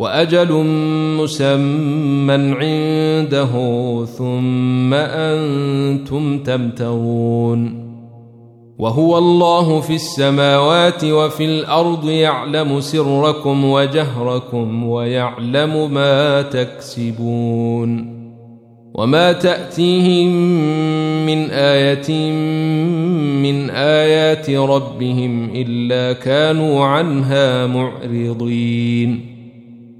وأجل مسمى عنده ثم أنتم تمترون. وهو الله في السماوات وفي الأرض يعلم سركم وجهركم ويعلم ما تكسبون. وما تأتيهم من آية من آيات ربهم إلا كانوا عنها معرضين.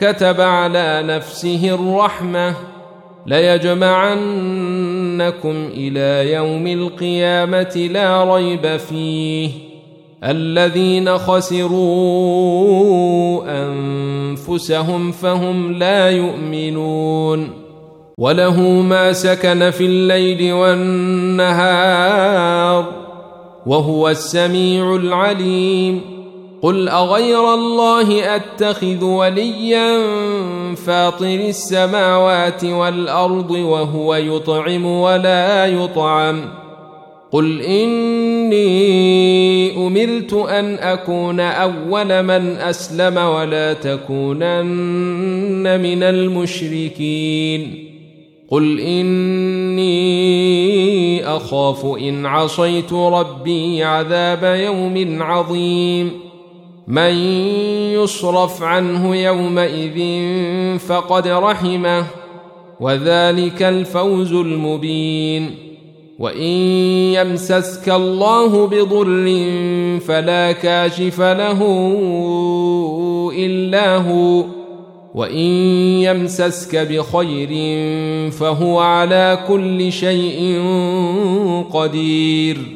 كتب على نفسه الرحمة ليجمعنكم إلى يوم القيامة لا ريب فيه. الذين خسروا أنفسهم فهم لا يؤمنون. وله ما سكن في الليل والنهار وهو السميع العليم. قل اغير الله اتخذ وليا فاطر السماوات والارض وهو يطعم ولا يطعم قل اني امرت ان اكون اول من اسلم ولا تكونن من المشركين قل اني اخاف ان عصيت ربي عذاب يوم عظيم من يصرف عنه يومئذ فقد رحمه وذلك الفوز المبين. وإن يمسسك الله بضر فلا كاشف له إلا هو وإن يمسسك بخير فهو على كل شيء قدير.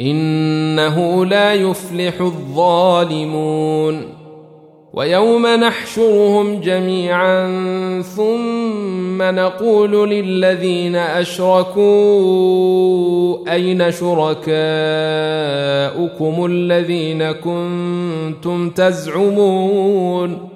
إنه لا يفلح الظالمون ويوم نحشرهم جميعا ثم نقول للذين أشركوا أين شركاؤكم الذين كنتم تزعمون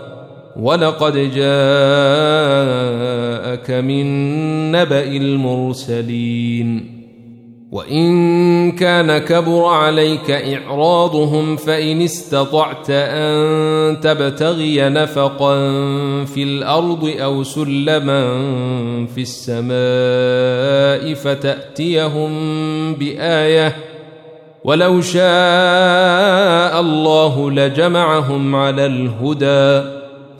ولقد جاءك من نبأ المرسلين. وإن كان كبر عليك إعراضهم فإن استطعت أن تبتغي نفقا في الأرض أو سلما في السماء فتأتيهم بآية ولو شاء الله لجمعهم على الهدى.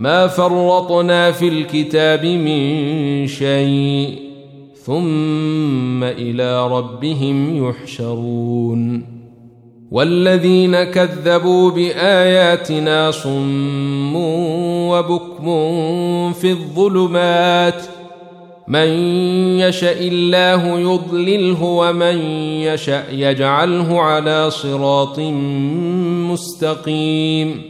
ما فرطنا في الكتاب من شيء ثم إلى ربهم يحشرون. والذين كذبوا بآياتنا صم وبكم في الظلمات. من يشا الله يضلله ومن يشا يجعله على صراط مستقيم.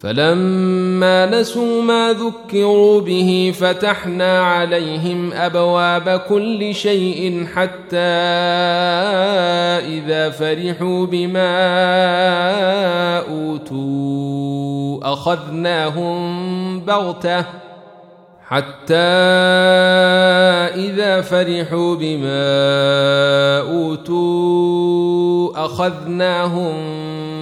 فلما نسوا ما ذكروا به فتحنا عليهم أبواب كل شيء حتى إذا فرحوا بما أوتوا أخذناهم بغتة حتى إذا فرحوا بما أوتوا أخذناهم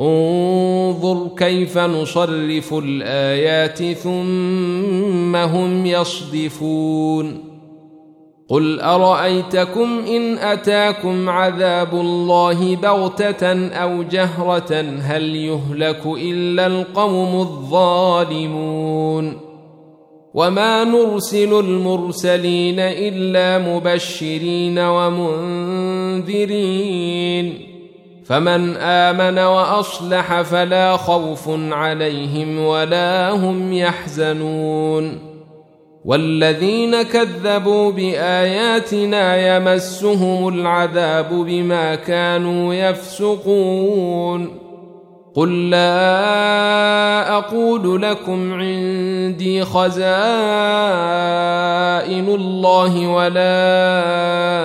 انظر كيف نصرف الآيات ثم هم يصدفون. قل أرأيتكم إن أتاكم عذاب الله بغتة أو جهرة هل يهلك إلا القوم الظالمون. وما نرسل المرسلين إلا مبشرين ومنذرين. فمن آمن وأصلح فلا خوف عليهم ولا هم يحزنون. والذين كذبوا بآياتنا يمسهم العذاب بما كانوا يفسقون. قل لا أقول لكم عندي خزائن الله ولا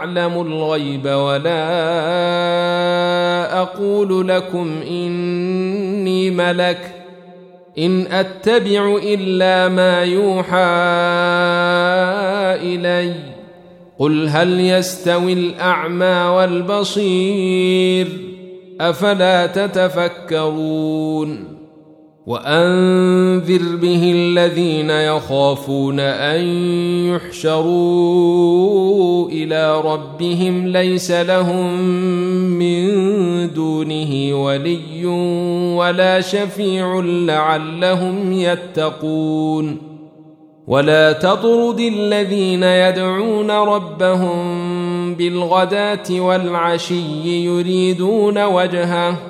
اعلم الغيب ولا أقول لكم إني ملك إن أتبع إلا ما يوحى إلي قل هل يستوي الأعمى والبصير أفلا تتفكرون وأنذر به الذين يخافون أن يحشروا إلى ربهم ليس لهم من دونه ولي ولا شفيع لعلهم يتقون ولا تطرد الذين يدعون ربهم بالغداة والعشي يريدون وجهه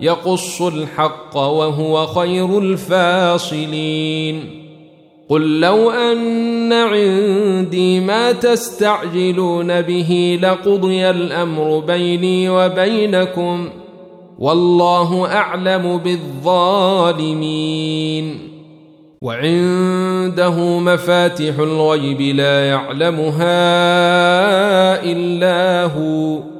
يقص الحق وهو خير الفاصلين. قل لو أن عندي ما تستعجلون به لقضي الأمر بيني وبينكم والله أعلم بالظالمين. وعنده مفاتح الغيب لا يعلمها إلا هو.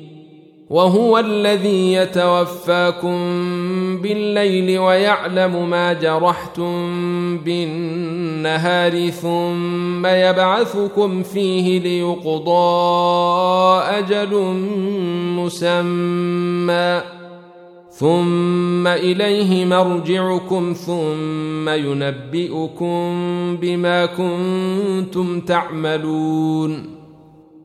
وهو الذي يتوفاكم بالليل ويعلم ما جرحتم بالنهار ثم يبعثكم فيه ليقضى أجل مسمى ثم إليه مرجعكم ثم ينبئكم بما كنتم تعملون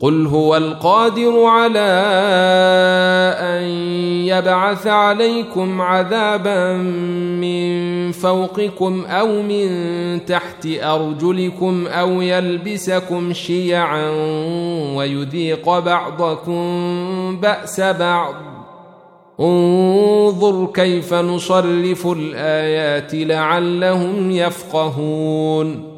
قل هو القادر على ان يبعث عليكم عذابا من فوقكم أو من تحت ارجلكم أو يلبسكم شيعا ويذيق بعضكم باس بعض انظر كيف نصرف الايات لعلهم يفقهون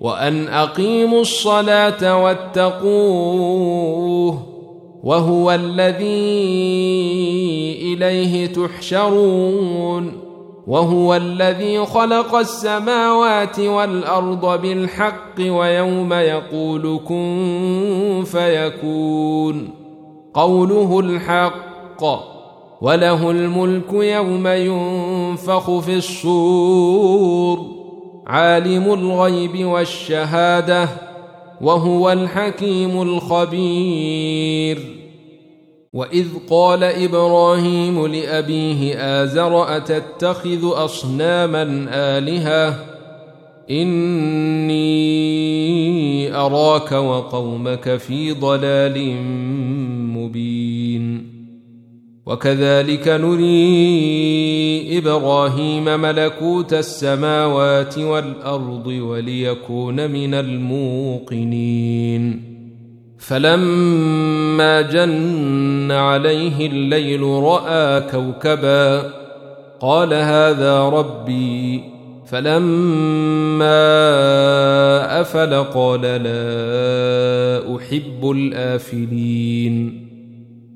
وأن أقيموا الصلاة واتقوه وهو الذي إليه تحشرون وهو الذي خلق السماوات والأرض بالحق ويوم يقول كن فيكون قوله الحق وله الملك يوم ينفخ في الصور عالم الغيب والشهادة وهو الحكيم الخبير. وإذ قال إبراهيم لأبيه آزر أتتخذ أصناما آلهة؟ إني أراك وقومك في ضلال مبين. وكذلك نري إبراهيم ملكوت السماوات والأرض وليكون من الموقنين. فلما جن عليه الليل رأى كوكبا قال هذا ربي. فلما أفل قال لا أحب الآفلين.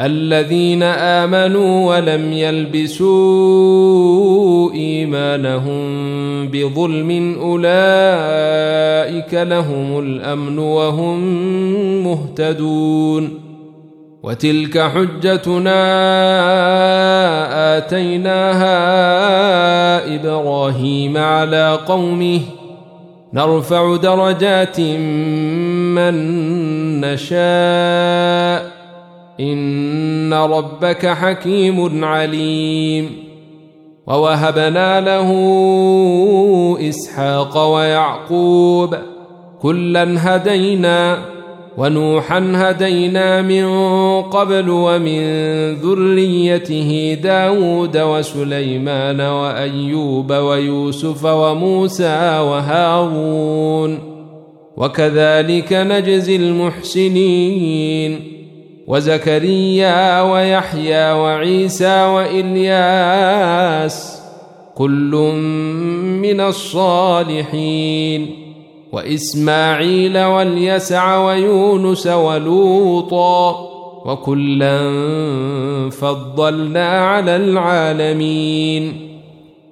الذين آمنوا ولم يلبسوا إيمانهم بظلم أولئك لهم الأمن وهم مهتدون وتلك حجتنا آتيناها إبراهيم على قومه نرفع درجات من نشاء إن ربك حكيم عليم. ووهبنا له إسحاق ويعقوب كلا هدينا ونوحا هدينا من قبل ومن ذريته داود وسليمان وأيوب ويوسف وموسى وهارون. وكذلك نجزي المحسنين. وزكريا ويحيى وعيسى وإلياس كل من الصالحين وإسماعيل واليسع ويونس ولوطا وكلا فضلنا على العالمين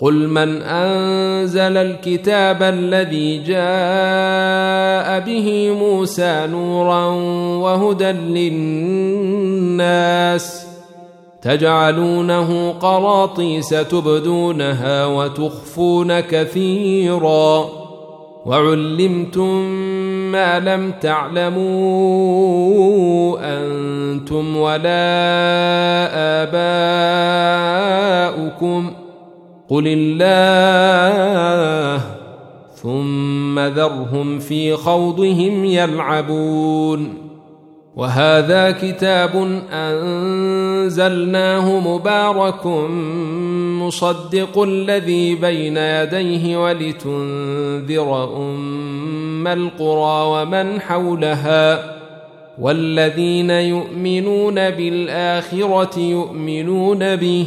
قل من أنزل الكتاب الذي جاء به موسى نورا وهدى للناس تجعلونه قراطيس تبدونها وتخفون كثيرا وعلمتم ما لم تعلموا أنتم ولا آباؤكم قل الله ثم ذرهم في خوضهم يلعبون وهذا كتاب انزلناه مبارك مصدق الذي بين يديه ولتنذر ام القرى ومن حولها والذين يؤمنون بالاخره يؤمنون به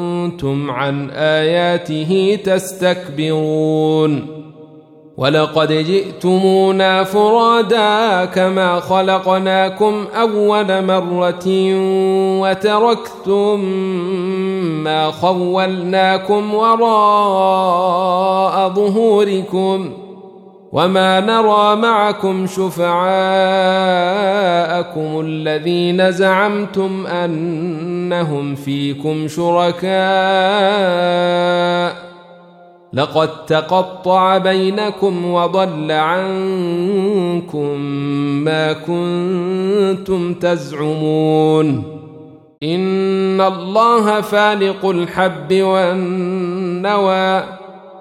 عن آياته تستكبرون ولقد جئتمونا فرادا كما خلقناكم أول مرة وتركتم ما خولناكم وراء ظهوركم وما نرى معكم شفعاءكم الذين زعمتم انهم فيكم شركاء لقد تقطع بينكم وضل عنكم ما كنتم تزعمون ان الله فالق الحب والنوى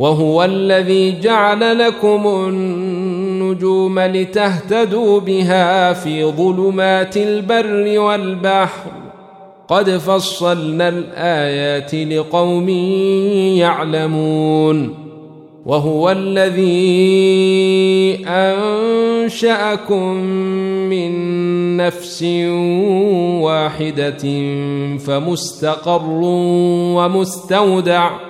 وهو الذي جعل لكم النجوم لتهتدوا بها في ظلمات البر والبحر. قد فصلنا الآيات لقوم يعلمون. وهو الذي أنشأكم من نفس واحدة فمستقر ومستودع.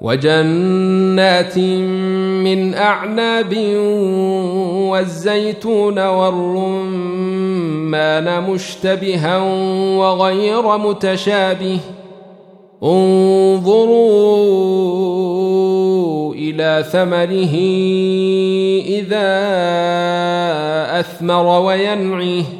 وجنات من أعناب والزيتون والرمان مشتبها وغير متشابه. انظروا إلى ثمره إذا أثمر وينعيه.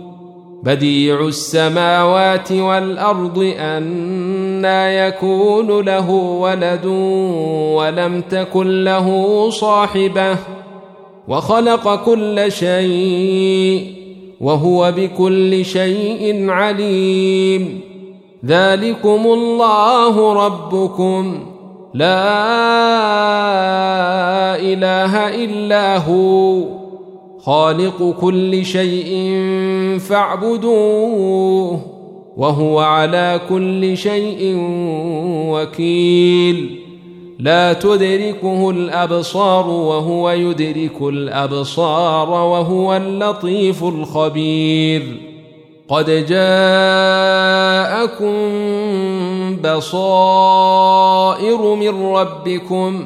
بديع السماوات والأرض انى يكون له ولد ولم تكن له صاحبة وخلق كل شيء وهو بكل شيء عليم. ذلكم الله ربكم. لا إله إلا هو. خالق كل شيء فاعبدوه وهو على كل شيء وكيل. لا تدركه الأبصار وهو يدرك الأبصار وهو اللطيف الخبير. قد جاءكم بصائر من ربكم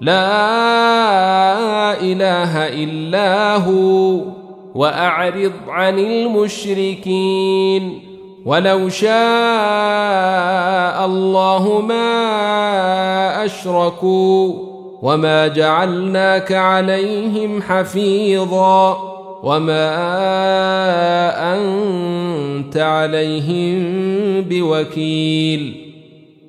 لا إله إلا هو وأعرض عن المشركين ولو شاء الله ما أشركوا وما جعلناك عليهم حفيظا وما أنت عليهم بوكيل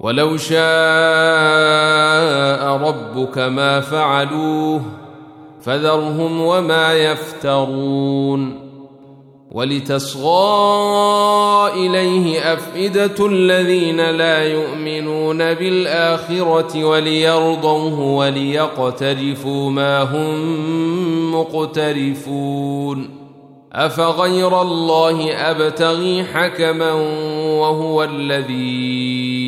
ولو شاء ربك ما فعلوه فذرهم وما يفترون ولتصغى إليه أفئدة الذين لا يؤمنون بالآخرة وليرضوه وليقترفوا ما هم مقترفون أفغير الله أبتغي حكما وهو الذي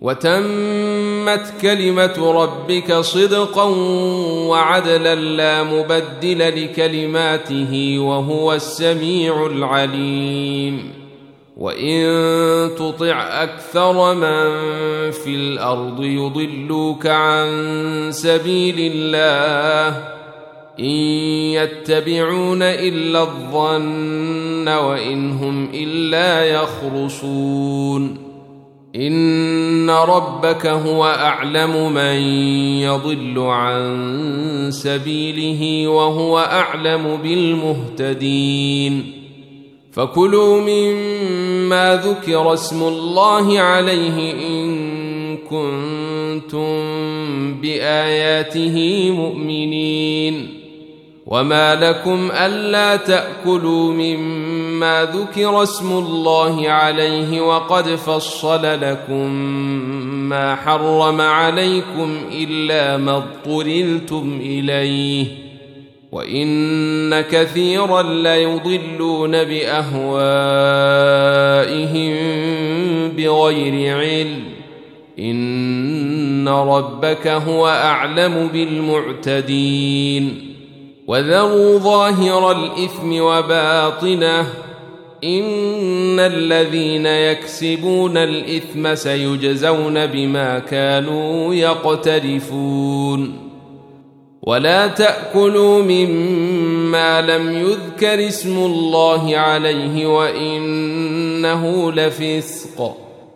وتمت كلمة ربك صدقا وعدلا لا مبدل لكلماته وهو السميع العليم. وإن تطع أكثر من في الأرض يضلوك عن سبيل الله. إن يتبعون إلا الظن وإن هم إلا يخرصون. ان ربك هو اعلم من يضل عن سبيله وهو اعلم بالمهتدين فكلوا مما ذكر اسم الله عليه ان كنتم باياته مؤمنين وما لكم الا تاكلوا مما ذكر اسم الله عليه وقد فصل لكم ما حرم عليكم الا ما اضطررتم اليه وان كثيرا ليضلون باهوائهم بغير علم ان ربك هو اعلم بالمعتدين وذروا ظاهر الإثم وباطنه إن الذين يكسبون الإثم سيجزون بما كانوا يقترفون. ولا تأكلوا مما لم يذكر اسم الله عليه وإنه لفسق.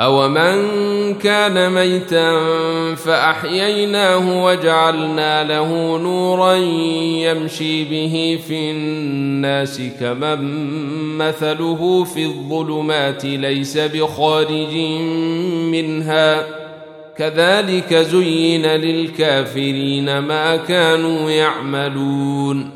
أومن كان ميتا فأحييناه وجعلنا له نورا يمشي به في الناس كمن مثله في الظلمات ليس بخارج منها كذلك زين للكافرين ما كانوا يعملون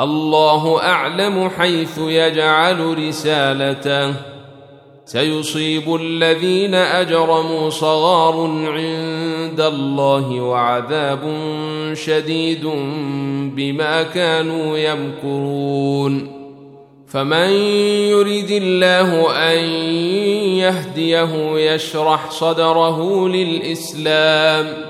الله أعلم حيث يجعل رسالته. سيصيب الذين أجرموا صغار عند الله وعذاب شديد بما كانوا يمكرون. فمن يرد الله أن يهديه يشرح صدره للإسلام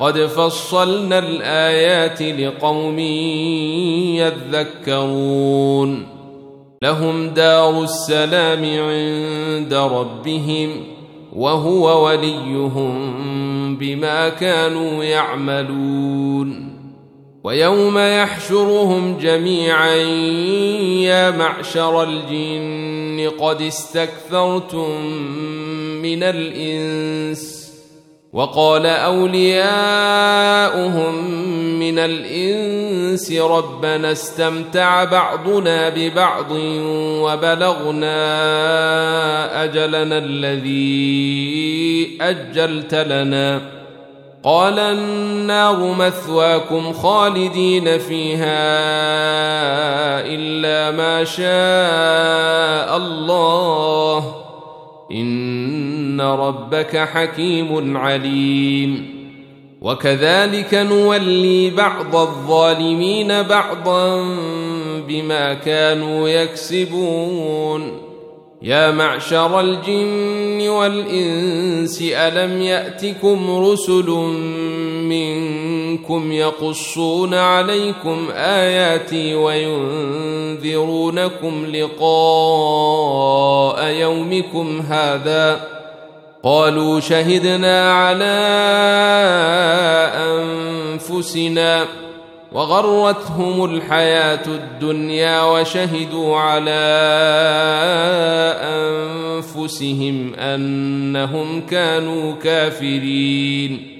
قد فصلنا الآيات لقوم يذكرون. لهم دار السلام عند ربهم وهو وليهم بما كانوا يعملون. ويوم يحشرهم جميعا يا معشر الجن قد استكثرتم من الإنس وقال أولياؤهم من الإنس ربنا استمتع بعضنا ببعض وبلغنا أجلنا الذي أجلت لنا. قال النار مثواكم خالدين فيها إلا ما شاء الله. ان ربك حكيم عليم وكذلك نولي بعض الظالمين بعضا بما كانوا يكسبون يا معشر الجن والانس الم ياتكم رسل منكم يقصون عليكم آياتي وينذرونكم لقاء يومكم هذا قالوا شهدنا على أنفسنا وغرتهم الحياة الدنيا وشهدوا على أنفسهم أنهم كانوا كافرين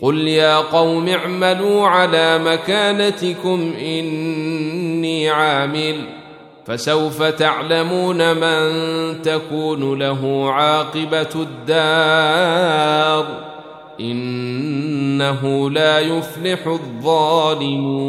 قل يا قوم اعملوا على مكانتكم اني عامل فسوف تعلمون من تكون له عاقبه الدار انه لا يفلح الظالمون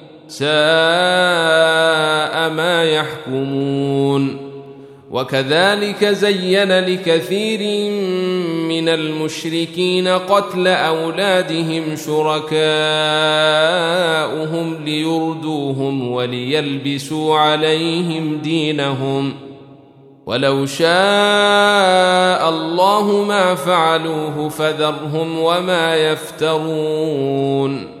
ساء ما يحكمون. وكذلك زين لكثير من المشركين قتل أولادهم شركاؤهم ليردوهم وليلبسوا عليهم دينهم. ولو شاء الله ما فعلوه فذرهم وما يفترون.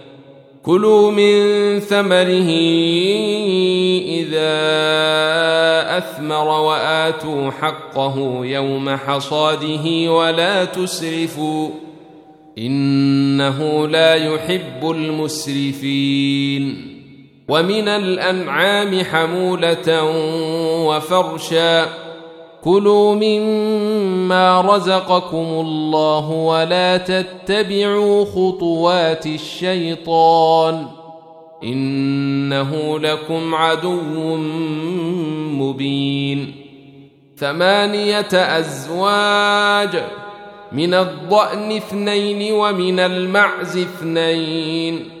كلوا من ثمره إذا أثمر وآتوا حقه يوم حصاده ولا تسرفوا إنه لا يحب المسرفين ومن الأنعام حمولة وفرشا كلوا مما رزقكم الله ولا تتبعوا خطوات الشيطان انه لكم عدو مبين ثمانيه ازواج من الضأن اثنين ومن المعز اثنين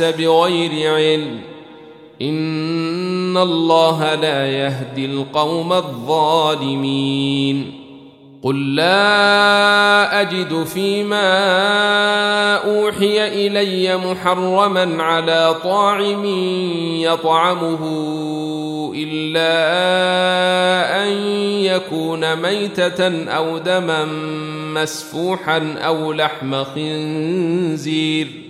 بغير علم. إن الله لا يهدي القوم الظالمين. قل لا أجد فيما أوحي إلي محرما على طاعم يطعمه إلا أن يكون ميتة أو دما مسفوحا أو لحم خنزير.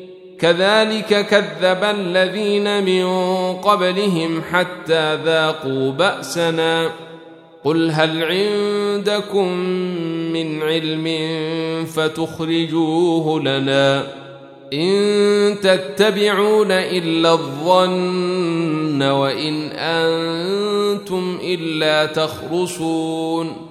كذلك كذب الذين من قبلهم حتى ذاقوا بأسنا. قل هل عندكم من علم فتخرجوه لنا إن تتبعون إلا الظن وإن أنتم إلا تخرصون.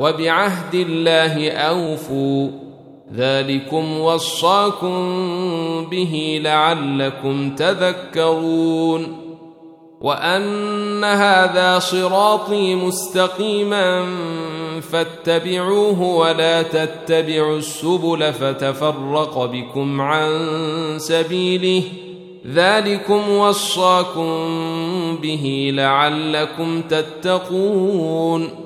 وبعهد الله أوفوا ذلكم وصاكم به لعلكم تذكرون وأن هذا صراطي مستقيما فاتبعوه ولا تتبعوا السبل فتفرق بكم عن سبيله ذلكم وصاكم به لعلكم تتقون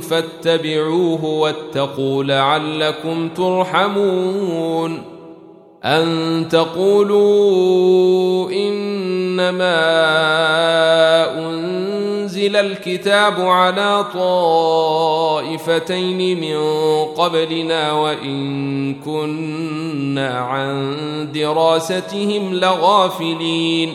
فاتبعوه واتقوا لعلكم ترحمون أن تقولوا إنما أنزل الكتاب على طائفتين من قبلنا وإن كنا عن دراستهم لغافلين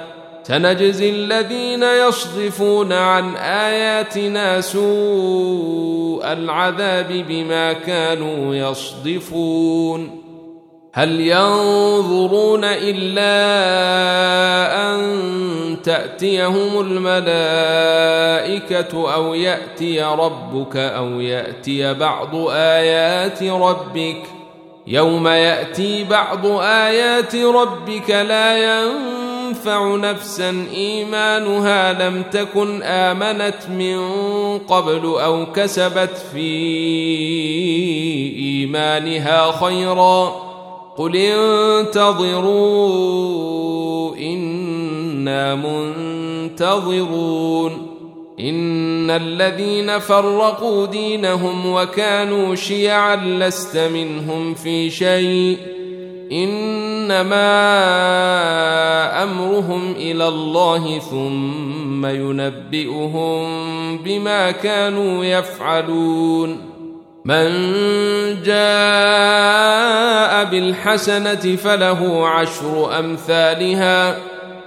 سنجزي الذين يصدفون عن آياتنا سوء العذاب بما كانوا يصدفون. هل ينظرون إلا أن تأتيهم الملائكة أو يأتي ربك أو يأتي بعض آيات ربك؟ يوم يأتي بعض آيات ربك لا ينظر ينفع نفسا إيمانها لم تكن آمنت من قبل أو كسبت في إيمانها خيرا. قل انتظروا إنا منتظرون. إن الذين فرقوا دينهم وكانوا شيعا لست منهم في شيء. إنما أمرهم إلى الله ثم ينبئهم بما كانوا يفعلون. من جاء بالحسنة فله عشر أمثالها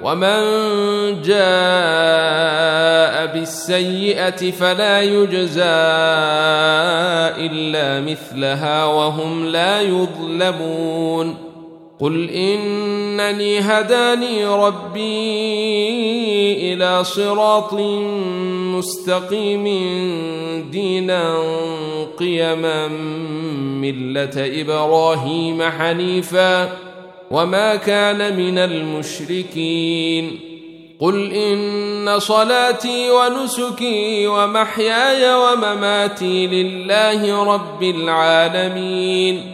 ومن جاء بالسيئة فلا يجزى إلا مثلها وهم لا يظلمون. قل انني هداني ربي إلى صراط مستقيم دينا قيما مله إبراهيم حنيفا وما كان من المشركين قل ان صلاتي ونسكي ومحياي ومماتي لله رب العالمين